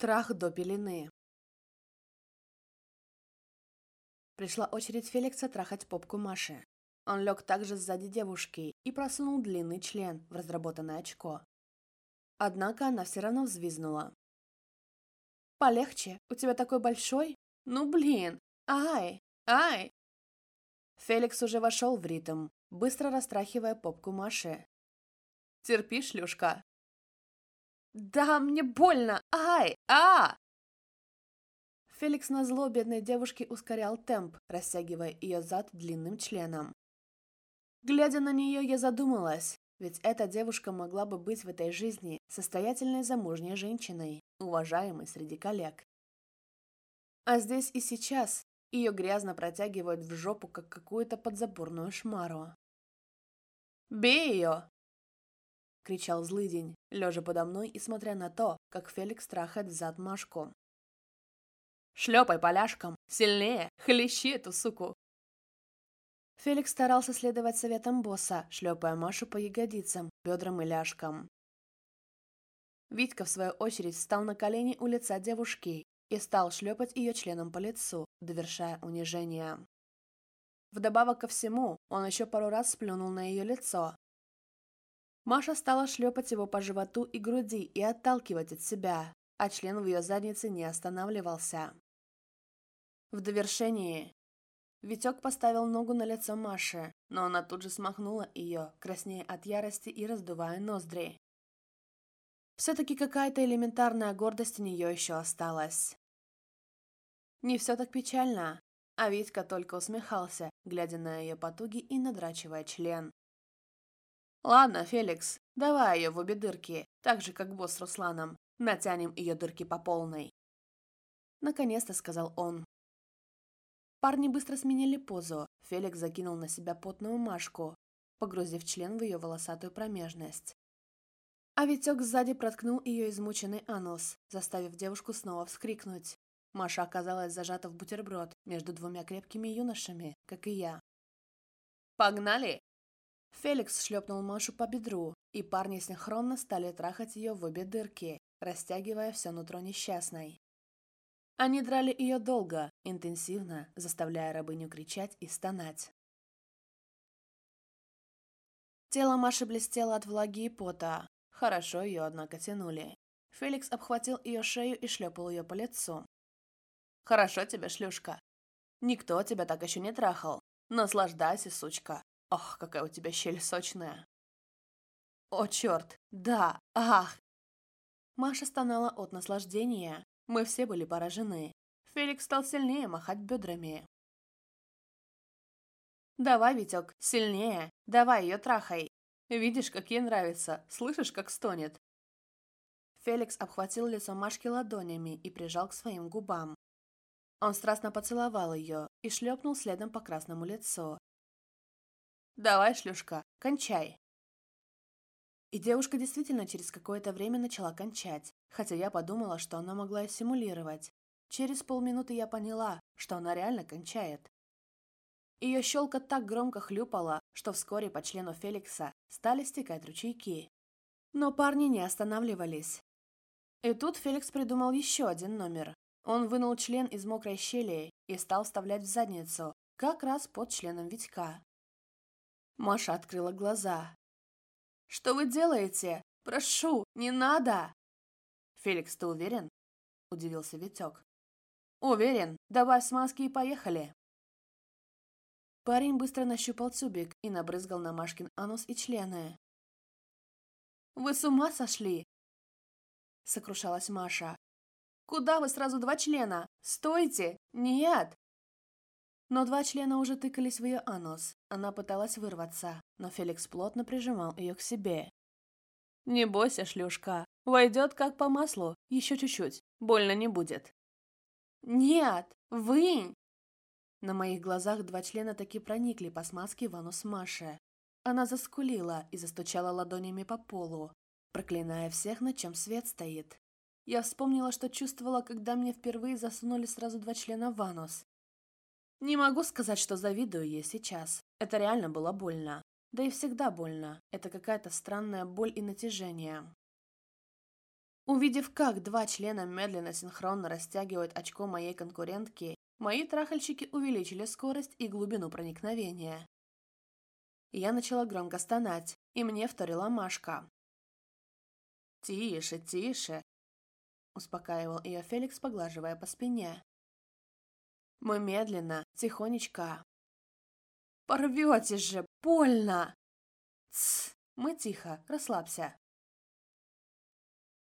Трах до пелены. Пришла очередь Феликса трахать попку Маши. Он лег также сзади девушки и просунул длинный член в разработанное очко. Однако она все равно взвизнула. «Полегче, у тебя такой большой? Ну блин! Ай! Ай!» Феликс уже вошел в ритм, быстро растрахивая попку Маши. «Терпи, шлюшка!» «Да, мне больно! Ай! А!» Феликс на зло бедной девушке ускорял темп, растягивая ее зад длинным членом. Глядя на нее, я задумалась, ведь эта девушка могла бы быть в этой жизни состоятельной замужней женщиной, уважаемой среди коллег. А здесь и сейчас ее грязно протягивают в жопу, как какую-то подзаборную шмару. «Бей ее!» кричал злый день, лежа подо мной и смотря на то, как Феликс трахает взад мошком. «Шлепай поляшком! Сильнее! Хлещи эту суку!» Феликс старался следовать советам босса, шлепая Машу по ягодицам, бедрам и ляжкам. Витька, в свою очередь, встал на колени у лица девушки и стал шлепать ее членом по лицу, довершая унижение. Вдобавок ко всему, он еще пару раз сплюнул на ее лицо, Маша стала шлепать его по животу и груди и отталкивать от себя, а член в ее заднице не останавливался. В довершении Витек поставил ногу на лицо Маши, но она тут же смахнула ее, краснея от ярости и раздувая ноздри. Все-таки какая-то элементарная гордость у нее еще осталась. Не все так печально, а Витька только усмехался, глядя на ее потуги и надрачивая член. «Ладно, Феликс, давай ее в обе дырки, так же, как босс с Русланом. Натянем ее дырки по полной». Наконец-то сказал он. Парни быстро сменили позу. Феликс закинул на себя потную Машку, погрузив член в ее волосатую промежность. А Витек сзади проткнул ее измученный анус, заставив девушку снова вскрикнуть. Маша оказалась зажата в бутерброд между двумя крепкими юношами, как и я. «Погнали!» Феликс шлепнул Машу по бедру, и парни синхронно стали трахать ее в обе дырки, растягивая все нутро несчастной. Они драли ее долго, интенсивно, заставляя рабыню кричать и стонать. Тело Маши блестело от влаги и пота. Хорошо ее, однако, тянули. Феликс обхватил ее шею и шлепал ее по лицу. «Хорошо тебе, шлюшка. Никто тебя так еще не трахал. Наслаждайся, сучка. Ох, какая у тебя щель сочная. О, черт, да, ах. Маша стонала от наслаждения. Мы все были поражены. Феликс стал сильнее махать бедрами. «Давай, Витек, сильнее! Давай ее трахай! Видишь, как ей нравится, слышишь, как стонет!» Феликс обхватил лицо Машки ладонями и прижал к своим губам. Он страстно поцеловал ее и шлепнул следом по красному лицу, Давай, шлюшка, кончай. И девушка действительно через какое-то время начала кончать, хотя я подумала, что она могла и симулировать. Через полминуты я поняла, что она реально кончает. Ее щелка так громко хлюпала, что вскоре по члену Феликса стали стекать ручейки. Но парни не останавливались. И тут Феликс придумал еще один номер. Он вынул член из мокрой щели и стал вставлять в задницу, как раз под членом Витька. Маша открыла глаза. «Что вы делаете? Прошу, не надо!» «Феликс, ты уверен?» – удивился Витек. «Уверен. Давай смазки и поехали!» Парень быстро нащупал тюбик и набрызгал на Машкин анус и члены. «Вы с ума сошли?» – сокрушалась Маша. «Куда вы сразу два члена? Стойте! Нет!» Но два члена уже тыкались в ее анус. Она пыталась вырваться, но Феликс плотно прижимал ее к себе. «Не бойся, шлюшка. Войдет как по маслу. Еще чуть-чуть. Больно не будет». «Нет! Вынь!» На моих глазах два члена таки проникли по смазке в анус Маши. Она заскулила и застучала ладонями по полу, проклиная всех, на чем свет стоит. Я вспомнила, что чувствовала, когда мне впервые засунули сразу два члена в анус, не могу сказать, что завидую ей сейчас. Это реально было больно. Да и всегда больно. Это какая-то странная боль и натяжение. Увидев, как два члена медленно синхронно растягивают очко моей конкурентки, мои трахальщики увеличили скорость и глубину проникновения. Я начала громко стонать, и мне вторила Машка. «Тише, тише!» – успокаивал ее Феликс, поглаживая по спине. Мы медленно, тихонечко. «Порветесь же! Больно!» «Тсс!» Мы тихо, расслабься.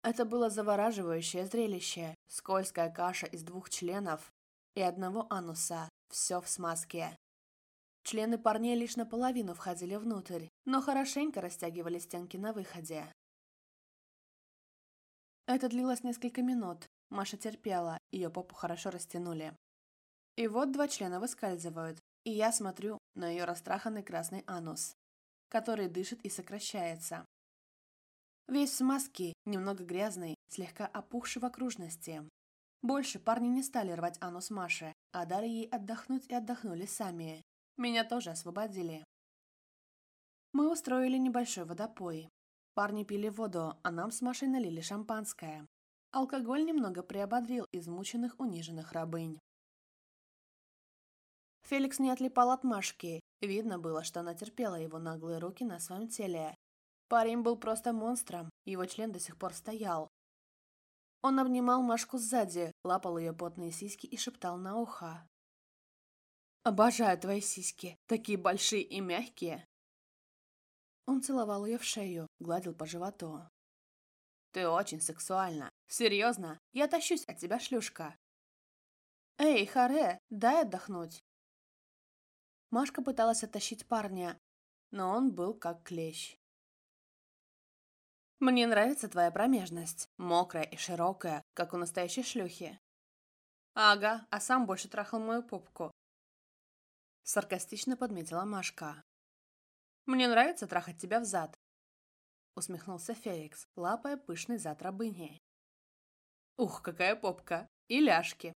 Это было завораживающее зрелище. Скользкая каша из двух членов и одного ануса. Все в смазке. Члены парней лишь наполовину входили внутрь, но хорошенько растягивали стенки на выходе. Это длилось несколько минут. Маша терпела, ее попу хорошо растянули. И вот два члена выскальзывают, и я смотрю на ее растраханный красный анус, который дышит и сокращается. Весь в смазке, немного грязный, слегка опухший в окружности. Больше парни не стали рвать анус Маши, а дали ей отдохнуть и отдохнули сами. Меня тоже освободили. Мы устроили небольшой водопой. Парни пили воду, а нам с Машей налили шампанское. Алкоголь немного приободрил измученных униженных рабынь. Феликс не отлипал от Машки. Видно было, что она терпела его наглые руки на своем теле. Парень был просто монстром, его член до сих пор стоял. Он обнимал Машку сзади, лапал ее потные сиськи и шептал на ухо. «Обожаю твои сиськи, такие большие и мягкие!» Он целовал ее в шею, гладил по животу. «Ты очень сексуальна! Серьезно, я тащусь от тебя, шлюшка!» «Эй, Харе, дай отдохнуть!» Машка пыталась оттащить парня, но он был как клещ. «Мне нравится твоя промежность, мокрая и широкая, как у настоящей шлюхи». «Ага, а сам больше трахал мою попку», — саркастично подметила Машка. «Мне нравится трахать тебя в зад», — усмехнулся Феликс, лапая пышный зад рабыни. «Ух, какая попка! И ляжки!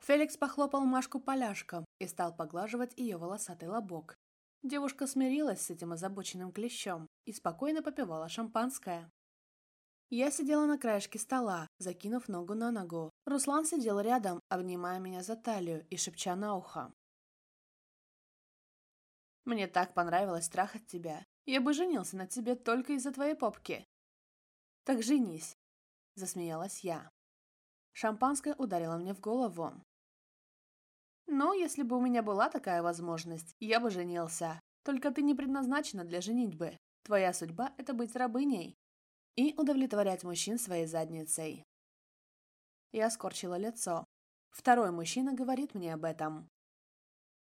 Феликс похлопал Машку поляшком и стал поглаживать ее волосатый лобок. Девушка смирилась с этим озабоченным клещом и спокойно попивала шампанское. Я сидела на краешке стола, закинув ногу на ногу. Руслан сидел рядом, обнимая меня за талию и шепча на ухо. «Мне так понравилось трахать тебя. Я бы женился на тебе только из-за твоей попки». «Так женись», — засмеялась я. Шампанское ударило мне в голову. Но если бы у меня была такая возможность, я бы женился. Только ты не предназначена для женитьбы. Твоя судьба – это быть рабыней и удовлетворять мужчин своей задницей. Я скорчила лицо. Второй мужчина говорит мне об этом.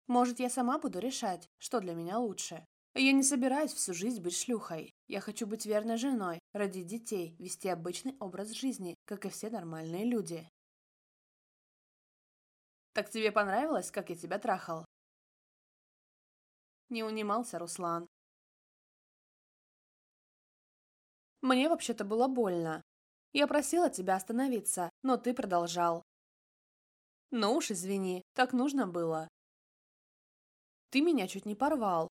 Может, я сама буду решать, что для меня лучше. Я не собираюсь всю жизнь быть шлюхой. Я хочу быть верной женой, родить детей, вести обычный образ жизни, как и все нормальные люди. Так тебе понравилось, как я тебя трахал?» Не унимался Руслан. «Мне вообще-то было больно. Я просила тебя остановиться, но ты продолжал. Ну уж извини, так нужно было. Ты меня чуть не порвал.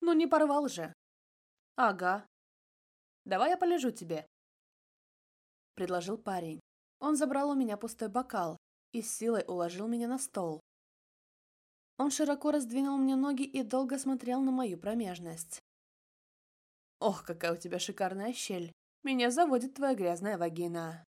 Ну не порвал же. Ага. Давай я полежу тебе. Предложил парень. Он забрал у меня пустой бокал, и с силой уложил меня на стол. Он широко раздвинул мне ноги и долго смотрел на мою промежность. «Ох, какая у тебя шикарная щель! Меня заводит твоя грязная вагина!»